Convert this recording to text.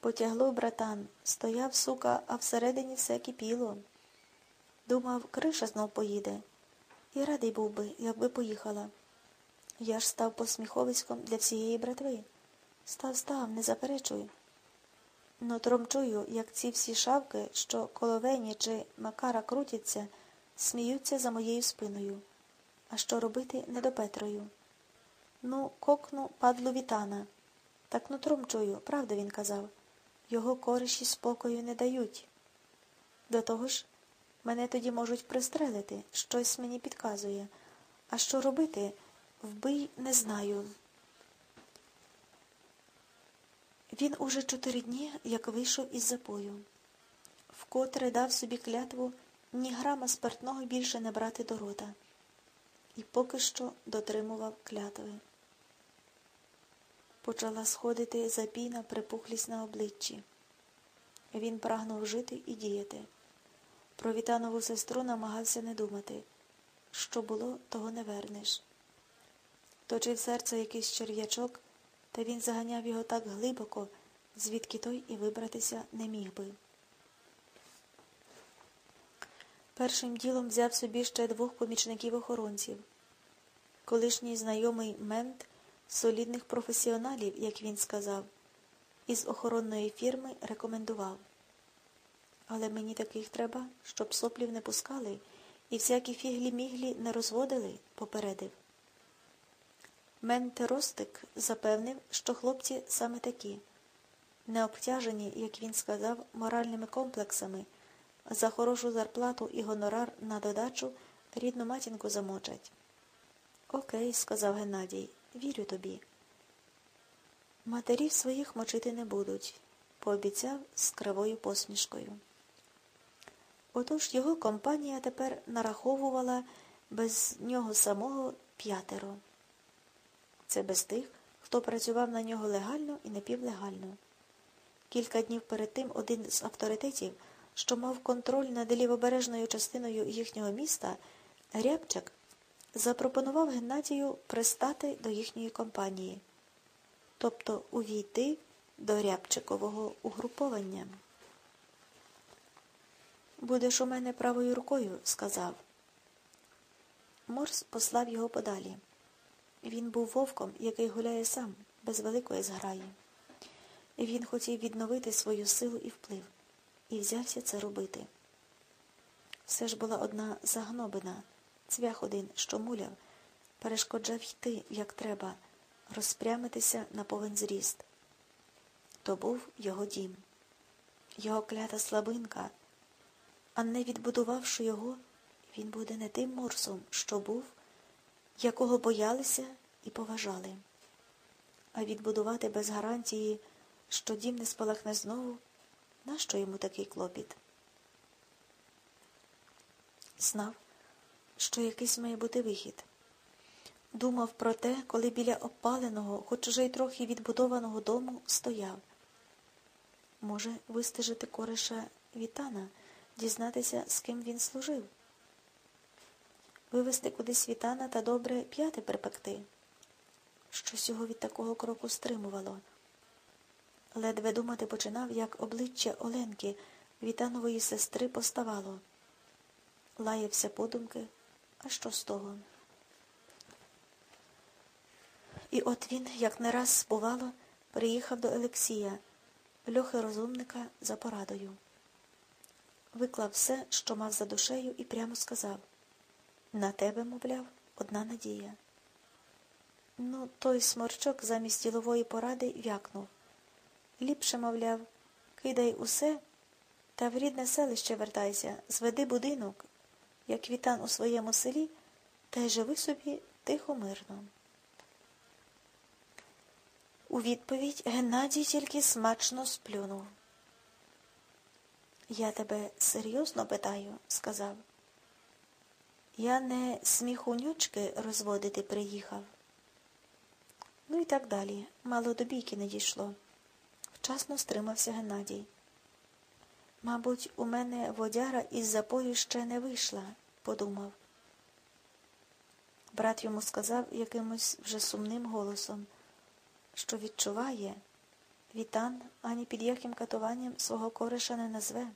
Потягло, братан, стояв, сука, а всередині все кипіло. Думав, криша знов поїде. І радий був би, якби поїхала. Я ж став посміховиськом для всієї братви. Став, став, не заперечуй. Нутром чую, як ці всі шавки, що коловені чи макара крутяться, сміються за моєю спиною. А що робити не до Петрою? Ну, кокну падлу вітана. Так нутром чую, правда він казав. Його кориші спокою не дають. До того ж, мене тоді можуть пристрелити, щось мені підказує. А що робити? Вбий не знаю. Він уже чотири дні, як вийшов із запою, вкотре дав собі клятву ні грама спиртного більше не брати до рота, і поки що дотримував клятви. Почала сходити запійна припухлість на обличчі. Він прагнув жити і діяти. Про вітанову сестру намагався не думати. Що було, того не вернеш. Точив серце якийсь черв'ячок, та він заганяв його так глибоко, звідки той і вибратися не міг би. Першим ділом взяв собі ще двох помічників охоронців. Колишній знайомий мент солідних професіоналів, як він сказав, із охоронної фірми рекомендував. Але мені таких треба, щоб соплів не пускали і всякі фіглі-міглі не розводили, попередив. Менте Ростик запевнив, що хлопці саме такі, не обтяжені, як він сказав, моральними комплексами, за хорошу зарплату і гонорар на додачу рідну матінку замочать. Окей, сказав Геннадій, вірю тобі. Матерів своїх мочити не будуть, пообіцяв з кривою посмішкою. Отож його компанія тепер нараховувала без нього самого п'ятеро. Це без тих, хто працював на нього легально і напівлегально. Кілька днів перед тим один з авторитетів, що мав контроль над лівобережною частиною їхнього міста, Рябчик, запропонував Геннадію пристати до їхньої компанії, тобто увійти до Рябчикового угруповання. Будеш у мене правою рукою, сказав. Морс послав його подалі. Він був вовком, який гуляє сам, без великої зграї. Він хотів відновити свою силу і вплив, і взявся це робити. Все ж була одна загнобина, цвях один, що муляв, перешкоджав йти, як треба, розпрямитися на повен зріст. То був його дім, його клята слабинка, а не відбудувавши його, він буде не тим морсом, що був якого боялися і поважали. А відбудувати без гарантії, що дім не спалахне знову, нащо йому такий клопіт? Знав, що якийсь має бути вихід. Думав про те, коли біля опаленого, хоч уже й трохи відбудованого дому, стояв. Може, вистежити кориша Вітана, дізнатися, з ким він служив вивести кудись світана та добре п'яти припекти. Щось його від такого кроку стримувало. Ледве думати починав, як обличчя Оленки, вітанової сестри, поставало. Лаявся подумки, а що з того? І от він, як не раз бувало, приїхав до Олексія, льохи розумника за порадою. Виклав все, що мав за душею, і прямо сказав на тебе, мовляв, одна надія. Ну, той сморчок замість ділової поради вякнув. Ліпше, мовляв, кидай усе та в рідне селище вертайся, зведи будинок, як вітан у своєму селі, та й живи собі тихо мирно. У відповідь Геннадій тільки смачно сплюнув. Я тебе серйозно питаю, сказав. Я не сміхунючки розводити приїхав. Ну і так далі. Мало до бійки не дійшло. Вчасно стримався Геннадій. Мабуть, у мене водяра із запою ще не вийшла, подумав. Брат йому сказав якимось вже сумним голосом, що відчуває, Вітан ані під яким катуванням свого кориша не назве.